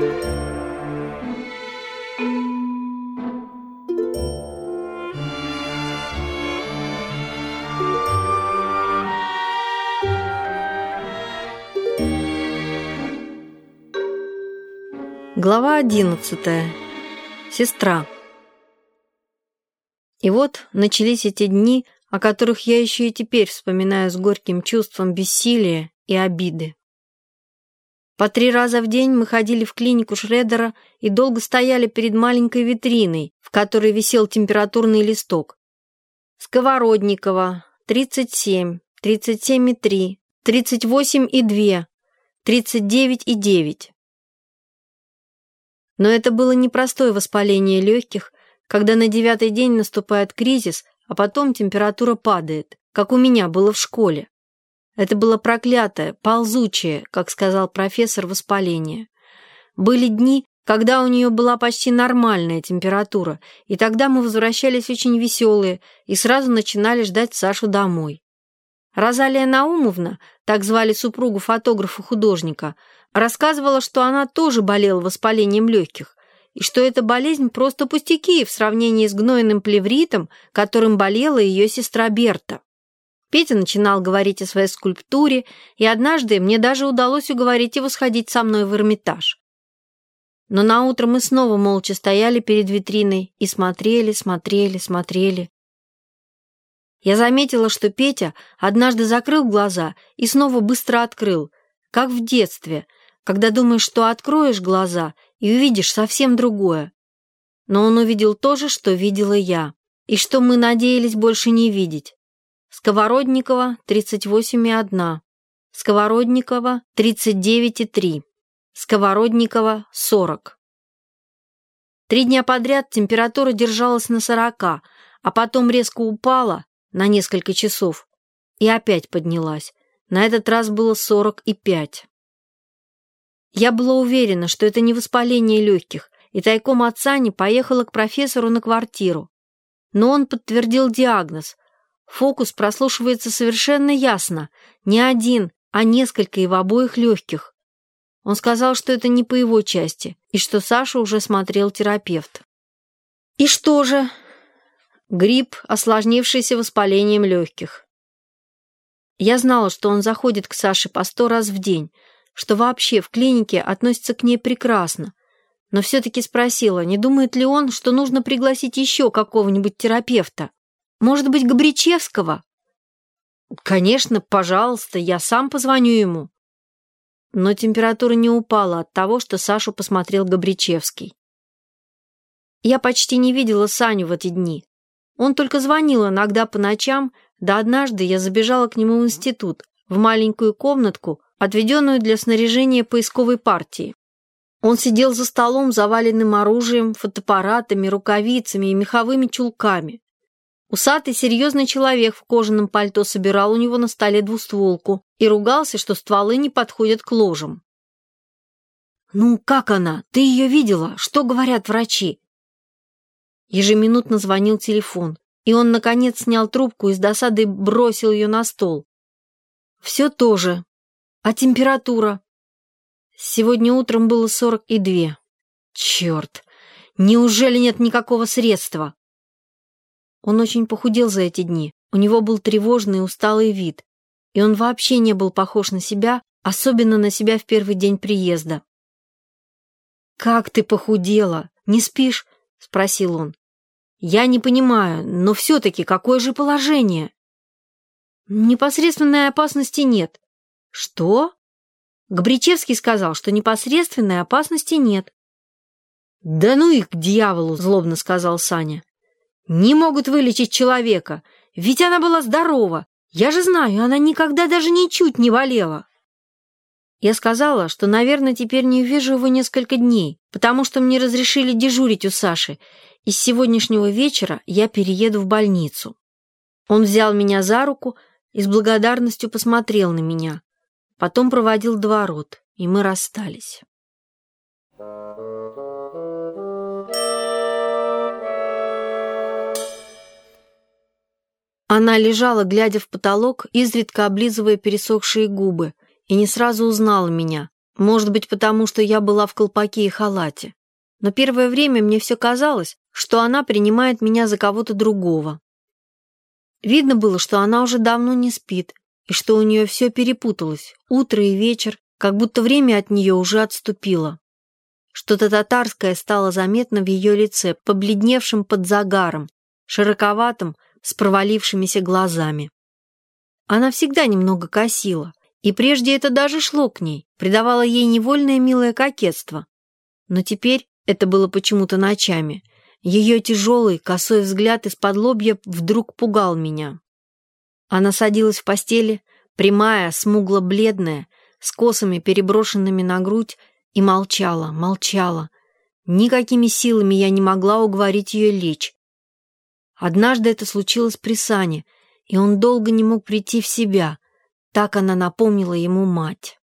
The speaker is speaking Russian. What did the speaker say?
Глава одиннадцатая. Сестра. И вот начались эти дни, о которых я еще и теперь вспоминаю с горьким чувством бессилия и обиды. По три раза в день мы ходили в клинику Шредера и долго стояли перед маленькой витриной, в которой висел температурный листок. Сковородникова, 37, 37,3, 38,2, 39,9. Но это было непростое воспаление легких, когда на девятый день наступает кризис, а потом температура падает, как у меня было в школе. Это было проклятое, ползучее, как сказал профессор, воспаление. Были дни, когда у нее была почти нормальная температура, и тогда мы возвращались очень веселые и сразу начинали ждать Сашу домой. Розалия Наумовна, так звали супругу фотографа-художника, рассказывала, что она тоже болела воспалением легких, и что эта болезнь просто пустяки в сравнении с гнойным плевритом, которым болела ее сестра Берта. Петя начинал говорить о своей скульптуре, и однажды мне даже удалось уговорить его сходить со мной в Эрмитаж. Но наутро мы снова молча стояли перед витриной и смотрели, смотрели, смотрели. Я заметила, что Петя однажды закрыл глаза и снова быстро открыл, как в детстве — когда думаешь, что откроешь глаза и увидишь совсем другое. Но он увидел то же, что видела я, и что мы надеялись больше не видеть. Сковородникова 38,1, Сковородникова 39,3, Сковородникова 40. Три дня подряд температура держалась на 40, а потом резко упала на несколько часов и опять поднялась. На этот раз было 45. Я была уверена, что это не воспаление легких, и тайком от Сани поехала к профессору на квартиру. Но он подтвердил диагноз. Фокус прослушивается совершенно ясно. Не один, а несколько и в обоих легких. Он сказал, что это не по его части, и что Саша уже смотрел терапевт. И что же? Грипп, осложнившийся воспалением легких. Я знала, что он заходит к Саше по сто раз в день, что вообще в клинике относятся к ней прекрасно, но все-таки спросила, не думает ли он, что нужно пригласить еще какого-нибудь терапевта. Может быть, Габричевского? Конечно, пожалуйста, я сам позвоню ему. Но температура не упала от того, что Сашу посмотрел Габричевский. Я почти не видела Саню в эти дни. Он только звонил иногда по ночам, да однажды я забежала к нему в институт, в маленькую комнатку, отведенную для снаряжения поисковой партии. Он сидел за столом, заваленным оружием, фотоаппаратами, рукавицами и меховыми чулками. Усатый серьезный человек в кожаном пальто собирал у него на столе двустволку и ругался, что стволы не подходят к ложам. «Ну, как она? Ты ее видела? Что говорят врачи?» Ежеминутно звонил телефон, и он, наконец, снял трубку и с досадой бросил ее на стол. «Все то же. А температура? Сегодня утром было сорок и две. Черт! Неужели нет никакого средства? Он очень похудел за эти дни. У него был тревожный усталый вид. И он вообще не был похож на себя, особенно на себя в первый день приезда. «Как ты похудела? Не спишь?» — спросил он. «Я не понимаю, но все-таки какое же положение?» «Непосредственной опасности нет. Что? Габричевский сказал, что непосредственной опасности нет. Да ну их к дьяволу, злобно сказал Саня. Не могут вылечить человека, ведь она была здорова. Я же знаю, она никогда даже ничуть не болела. Я сказала, что, наверное, теперь не увижу его несколько дней, потому что мне разрешили дежурить у Саши, и с сегодняшнего вечера я перееду в больницу. Он взял меня за руку и с благодарностью посмотрел на меня. Потом проводил до и мы расстались. Она лежала, глядя в потолок, изредка облизывая пересохшие губы, и не сразу узнала меня. Может быть, потому что я была в колпаке и халате. Но первое время мне все казалось, что она принимает меня за кого-то другого. Видно было, что она уже давно не спит, и что у нее все перепуталось, утро и вечер, как будто время от нее уже отступило. Что-то татарское стало заметно в ее лице, побледневшим под загаром, широковатым, с провалившимися глазами. Она всегда немного косила, и прежде это даже шло к ней, придавало ей невольное милое кокетство. Но теперь это было почему-то ночами. Ее тяжелый, косой взгляд из-под лобья вдруг пугал меня. Она садилась в постели, прямая, смугло-бледная, с косами, переброшенными на грудь, и молчала, молчала. Никакими силами я не могла уговорить ее лечь. Однажды это случилось при Сане, и он долго не мог прийти в себя. Так она напомнила ему мать.